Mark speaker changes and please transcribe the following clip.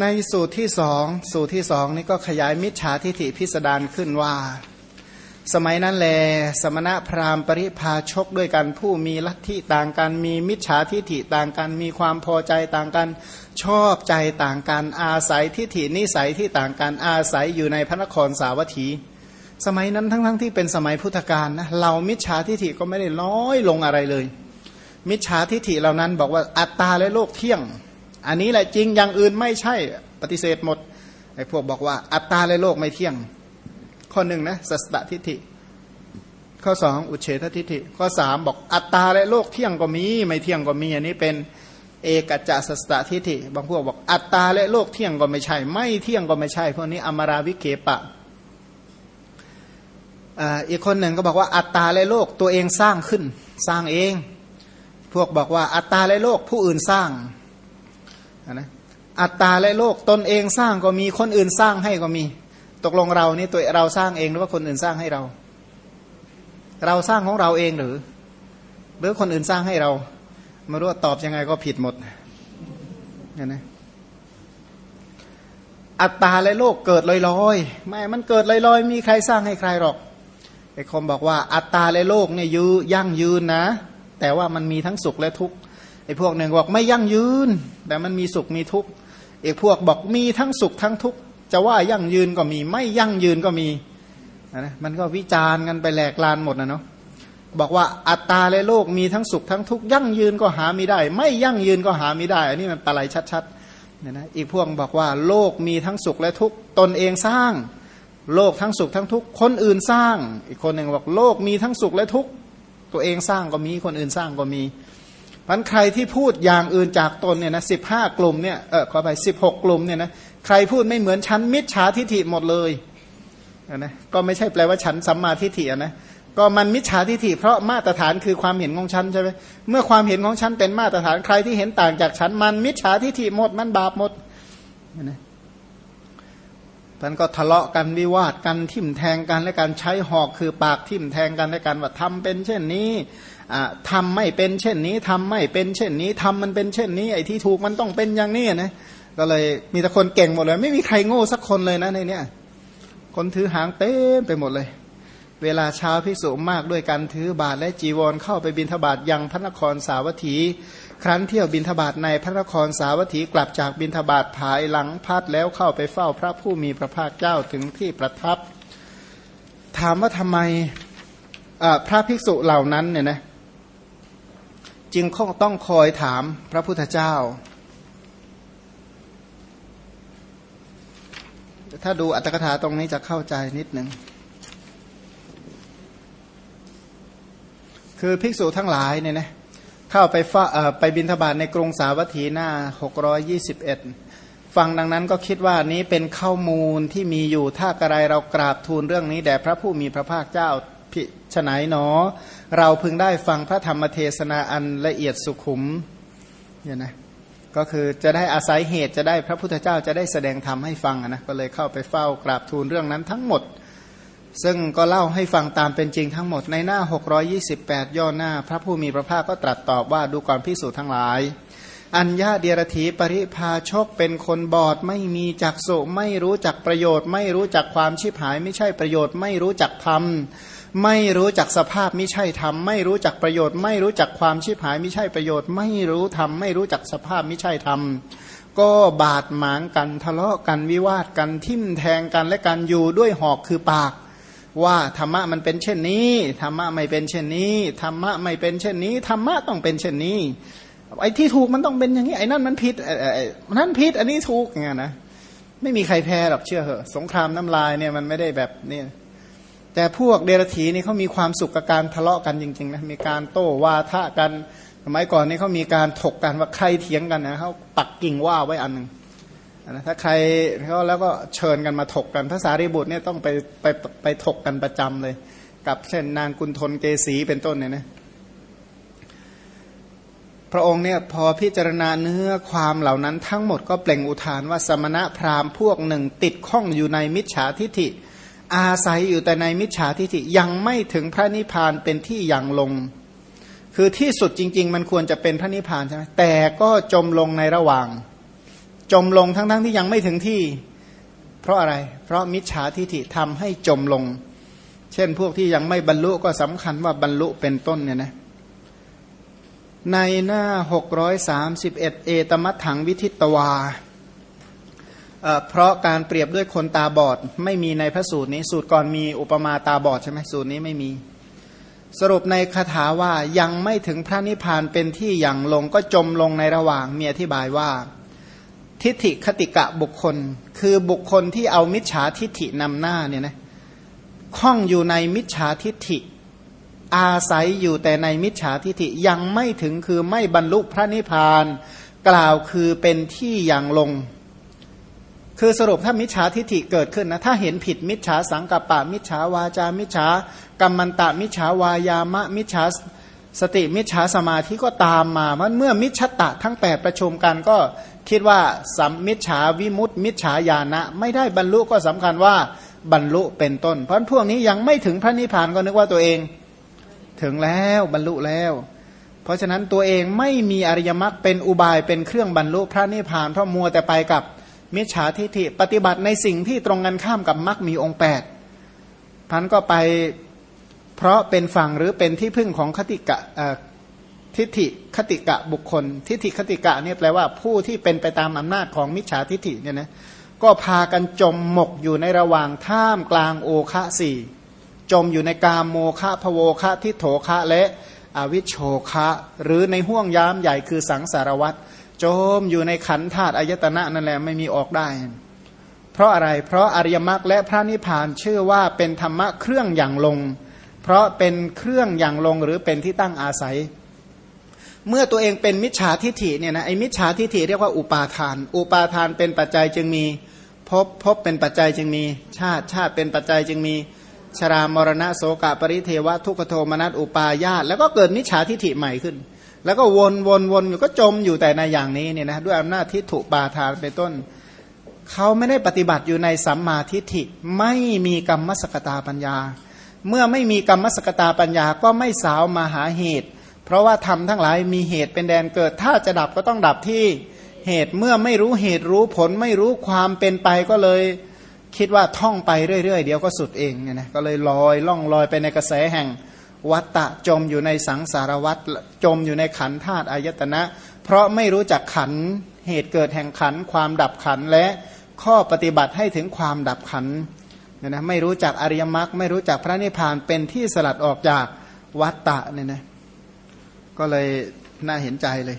Speaker 1: ในสูตรที่สองสูตรที่สองนี่ก็ขยายมิจฉาทิฐิพิสดารขึ้นว่า สมัยนั้นแล สมณะพราหมณ์ปริพาชกด้วยกันผู้มีลัทธิต่างกันมีมิจฉาทิฐิต่างกันมีความพอใจต่างกันชอบใจต่างกันอาศัยทิฐินิสัยที่ต่างกันอาศัยอยู่ในพระนครสาวัตถี สมัยนั้นทั้งๆทที่เป็นสมัยพุทธกาลนะเรามิจฉาทิฐิก็ไม่ได้น้อยลงอะไรเลย มิจฉาทิฐิเหล่านั้นบอกว่าอัตตาและโลกเที่ยง อันนี้แหละจริงอย่างอื่นไม่ใช่ปฏิเสธหมดไอ้พวกบอกว่าอัตตาและโลกไม่เที่ยง ข้อหนึ่งนะสัสตทิฏฐิ ข้อสองอุเฉททิฏฐิ ข้อสามบอกอัตตาและโลกเที่ยงก็มี ไม่เที่ยงก็มี อันนี้เป็นเอกจัสัสตทิฏฐิ บางพวกบอกอัตตาและโลกเที่ยงก็ไม่ใช่ ไม่เที่ยงก็ไม่ใช่ พวกนี้อมราวิเกปะอีกคนหนึ่งก็บอกว่าอัตตาและโลกตัวเองสร้างขึ้น สร้างเอง พวกบอกว่าอัตตาและโลกผู้อื่นสร้าง นะอัตตาและโลกตนเองสร้างก็มีคนอื่นสร้างให้ก็มี ตกลงเรานี่ตัวเราสร้างเองหรือว่าคนอื่นสร้างให้เรา เราสร้างของเราเองหรือ หรือคนอื่นสร้างให้เราไม่รู้ตอบยังไงก็ผิดหมดเห็นไหมอัตตาและโลกเกิดลอยๆไม่มันเกิดลอยๆ มีใครสร้างให้ใครหรอกไอ้คมบอกว่าอัตตาและโลกเนี่ยยืยั่งยืนนะ แต่ว่ามันมีทั้งสุขและทุกข์ ไอ้พวกหนึ่งบอกไม่ยั่งยืน แต่มันมีสุขมีทุกข์อีกพวกบอกมีทั้งสุขทั้งทุกข์จะว่ายั่งยืนก็มี ไม่ยั่งยืนก็มีนะมันก็วิจารณ์กันไปแหลกลานหมดนะเนาะบอกว่าอัตตาและโลกมีทั้งสุขทั้งทุกข์ยั่งยืนก็หาไม่ได้ ไม่ยั่งยืนก็หาไม่ได้ อันนี้มันปลายชัดๆเนี่ยนะอีกพวกบอกว่าโลกมีทั้งสุขและทุกข์ตนเองสร้าง โลกทั้งสุขทั้งทุกข์คนอื่นสร้าง อีกคนหนึ่งบอกโลกมีทั้งสุขและทุกข์ตัวเองสร้างก็มีคนอื่นสร้างก็มี มันใครที่พูดอย่างอื่นจากตนเนี่ยนะสิบห้ากลุ่มเนี่ยเออขอไปสิบหกกลุ่มเนี่ยนะใครพูดไม่เหมือนฉันมิจฉาทิฐิหมดเลยนะก็ไม่ใช่แปลว่าฉันสัมมาทิฏฐินะก็มันมิจฉาทิฏฐิเพราะมาตรฐานคือความเห็นของฉันใช่ไหมเมื่อความเห็นของฉันเป็นมาตรฐานใครที่เห็นต่างจากฉันมันมิจฉาทิฏฐิหมดมันบาปหมดนะมันก็ทะเลาะกันวิวาทกันทิ่มแทงกันและการใช้หอกคือปากทิ่มแทงกันและการว่าทำเป็นเช่นนี้ ทำไม่เป็นเช่นนี้ทำไม่เป็นเช่นนี้ทำมันเป็นเช่นนี้ไอ้ที่ถูกมันต้องเป็นอย่างนี้นะก็เลยมีแต่คนเก่งหมดเลย ไม่มีใครโง่สักคนเลยนะในเนี้ยคนถือหางเต็มไปหมดเลย เวลาเช้าพิสุมากด้วยการถือบาทและจีวรเข้าไปบินทบาทยังพระนครสาวัตถี ครั้นเที่ยวบินทบาทในพระนครสาวัตถีกลับจากบินทบาทภายหลังพัดแล้วเข้าไปเฝ้าพระผู้มีพระภาคเจ้าถึงที่ประทับ ถามว่าทำไมพระภิกษุเหล่านั้นเนี่ยนะ จึงคงต้องคอยถามพระพุทธเจ้า ถ้าดูอัตถกถาตรงนี้จะเข้าใจนิดหนึ่ง คือภิกษุทั้งหลายเนี่ยนะเข้าไปฟ้าไปบินทบาทในกรุงสาวัตถีหน้า 621 ฟังดังนั้นก็คิดว่านี้เป็นข้อมูลที่มีอยู่ถ้ากระไรเรากราบทูลเรื่องนี้แด่พระผู้มีพระภาคเจ้า พิฉไหนหนอ เราพึงได้ฟังพระธรรมเทศนาอันละเอียดสุขุมเนี่ยนะก็คือจะได้อาศัยเหตุจะได้พระพุทธเจ้าจะได้แสดงธรรมให้ฟังนะก็เลยเข้าไปเฝ้ากราบทูลเรื่องนั้นทั้งหมด ซึ่งก็เล่าให้ฟังตามเป็นจริงทั้งหมดในหน้า 628 ย่อหน้า พระผู้มีพระภาคก็ตรัสตอบว่าดูก่อนพิสูจน์ทั้งหลาย อัญญาเดียรถีปริพาชกเป็นคนบอดไม่มีจักสุไม่รู้จักประโยชน์ ไม่รู้จักความชิบหายไม่ใช่ประโยชน์ไม่รู้จักธรรม ไม่รู้จักสภาพไม่ใช่ธรรมไม่รู้จักประโยชน์ ไม่รู้จักความชิบหายไม่ใช่ประโยชน์ ไม่รู้ธรรมไม่รู้จักสภาพไม่ใช่ธรรมก็บาดหมางกันทะเลาะกันวิวาทกันทิ่มแทงกันและกันอยู่ด้วยหอกคือปาก ว่าธรรมะมันเป็นเช่นนี้ธรรมะไม่เป็นเช่นนี้ธรรมะไม่เป็นเช่นนี้ธรรมะต้องเป็นเช่นนี้ ไอ้ที่ถูกมันต้องเป็นอย่างนี้ไอ้นั่นมันผิดไอ้นั่นผิดอันนี้ถูกอย่างเงี้ยนะไม่มีใครแพ้หรอกเชื่อเหอะสงครามน้ำลายเนี่ยมันไม่ได้แบบเนี่ย แต่พวกเดรธีนี่เขามีความสุขกับการทะเลาะกันจริงๆนะมีการโต้วาทะกันสมัยก่อนนี่เขามีการถกกันว่าใครเถียงกันนะเขาปักกิ่งว่าไว้อันหนึ่งนะถ้าใครเขาแล้วก็เชิญกันมาถกกันพระสารีบุตรเนี่ยต้องไปไปไปถกกันประจำเลย กับเช่นนางกุณฑลเกษีเป็นต้นเนี่ยนะพระองค์เนี่ยพอพิจารณาเนื้อความเหล่านั้นทั้งหมดก็เปล่งอุทานว่าสมณะพราหมณ์พวกหนึ่งติดข้องอยู่ในมิจฉาทิฐิ อาศัยอยู่แต่ในมิจฉาทิฏฐิยังไม่ถึงพระนิพพานเป็นที่ยังลง คือที่สุดจริง ๆ มันควรจะเป็นพระนิพพานใช่ไหมแต่ก็จมลงในระหว่าง จมลงทั้งๆทที่ยังไม่ถึงที่ เพราะอะไร เพราะมิจฉาทิฏฐิทำให้จมลง เช่นพวกที่ยังไม่บรรลุก็สำคัญว่าบรรลุเป็นต้นเนี่ยนะในหน้า 631 เอตมัตถังวิทิตวา เพราะการเปรียบด้วยคนตาบอดไม่มีในพระสูตรนี้ สูตรก่อนมีอุปมาตาบอดใช่ไหมสูตรนี้ไม่มี สรุปในคาถาว่ายังไม่ถึงพระนิพพานเป็นที่อย่างลงก็จมลงในระหว่างมีอธิบายว่า ทิฏฐิคติกะบุคคล คือบุคคลที่เอามิจฉาทิฏฐินำหน้าเนี่ยนะข้องอยู่ในมิจฉาทิฏฐิ อาศัยอยู่แต่ในมิจฉาทิฏฐิยังไม่ถึงคือไม่บรรลุพระนิพพาน กล่าวคือเป็นที่อย่างลง คือสรุปถ้ามิจฉาทิฏฐิเกิดขึ้นนะถ้าเห็นผิดมิจฉาสังกัปปะ มิจฉาวาจา มิจฉากรรมันตะ มิจฉาวายามะ มิจฉาสติมิจฉาสมาธิก็ตามมามันเมื่อมิจฉตะทั้งแปดประชุมกันก็คิดว่าสัมมิจฉาวิมุตติ มิจฉาญาณะ ไม่ได้บรรลุก็สำคัญว่าบรรลุเป็นต้น เพราะพวกนี้ยังไม่ถึงพระนิพพานก็นึกว่าตัวเอง ถึงแล้วบรรลุแล้ว เพราะฉะนั้นตัวเองไม่มีอริยมรรคเป็นอุบายเป็นเครื่องบรรลุพระนิพพานเพราะมัวแต่ไปกับ มิจฉาทิฏฐิปฏิบัติในสิ่งที่ตรงกันข้ามกับมรรคมีองค์แปดพันก็ไปเพราะเป็นฝั่งหรือเป็นที่พึ่งของคติกะทิฏฐิคติกะบุคคล ทิฏฐิคติกะเนี่ยแปลว่าผู้ที่เป็นไปตามอำนาจของมิจฉาทิฏฐิเนี่ยนะก็พากันจมหมกอยู่ในระหว่างท่ามกลางโอคะสี่จมอยู่ในกามโมคะพโวคะทิโถคะและอวิชโชคะ หรือในห่วงยามใหญ่คือสังสารวัตร จมอยู่ในขันธาตุอายตนะนั่นแหละไม่มีออกได้ เพราะอะไรเพราะอริยมรรคและพระนิพพานเชื่อว่าเป็นธรรมะเครื่องอย่างลง เพราะเป็นเครื่องอย่างลงหรือเป็นที่ตั้งอาศัย เมื่อตัวเองเป็นมิจฉาทิฐิเนี่ยนะไอ้มิจฉาทิฐิเรียกว่าอุปาทาน อุปาทานเป็นปัจจัยจึงมีพบพบเป็นปัจจัยจึงมีชาติชาติเป็นปัจจัยจึงมีชรามรณะโสกะปริเทวะทุกขโทมนัสอุปาญาตแล้วก็เกิดมิจฉาทิฐิใหม่ขึ้น แล้วก็วนวนวนอยู่ก็จมอยู่แต่ในอย่างนี้เนี่ยนะด้วยอำนาจทิฏฐุปาทานเป็นต้นเขาไม่ได้ปฏิบัติอยู่ในสัมมาทิฏฐิไม่มีกรรมสกตาปัญญา เมื่อไม่มีกรรมสกตาปัญญาก็ไม่สาวมาหาเหตุ เพราะว่าทำทั้งหลายมีเหตุเป็นแดนเกิด ถ้าจะดับก็ต้องดับที่เหตุเมื่อไม่รู้เหตุรู้ผลไม่รู้ความเป็นไปก็เลยคิดว่าท่องไปเรื่อยๆ เดี๋ยวก็สุดเองเนี่ยนะก็เลยลอยล่องลอยไปในกระแสแห่ง วัตตะจมอยู่ในสังสารวัตจมอยู่ในขันธาตุอายตนะ เพราะไม่รู้จักขันเหตุเกิดแห่งขันความดับขันและข้อปฏิบัติให้ถึงความดับขันเนี่ยนะไม่รู้จักอริยมรรคไม่รู้จักพระนิพพานเป็นที่สลัดออกจากวัตตะเนี่ยนะก็เลยน่าเห็นใจเลย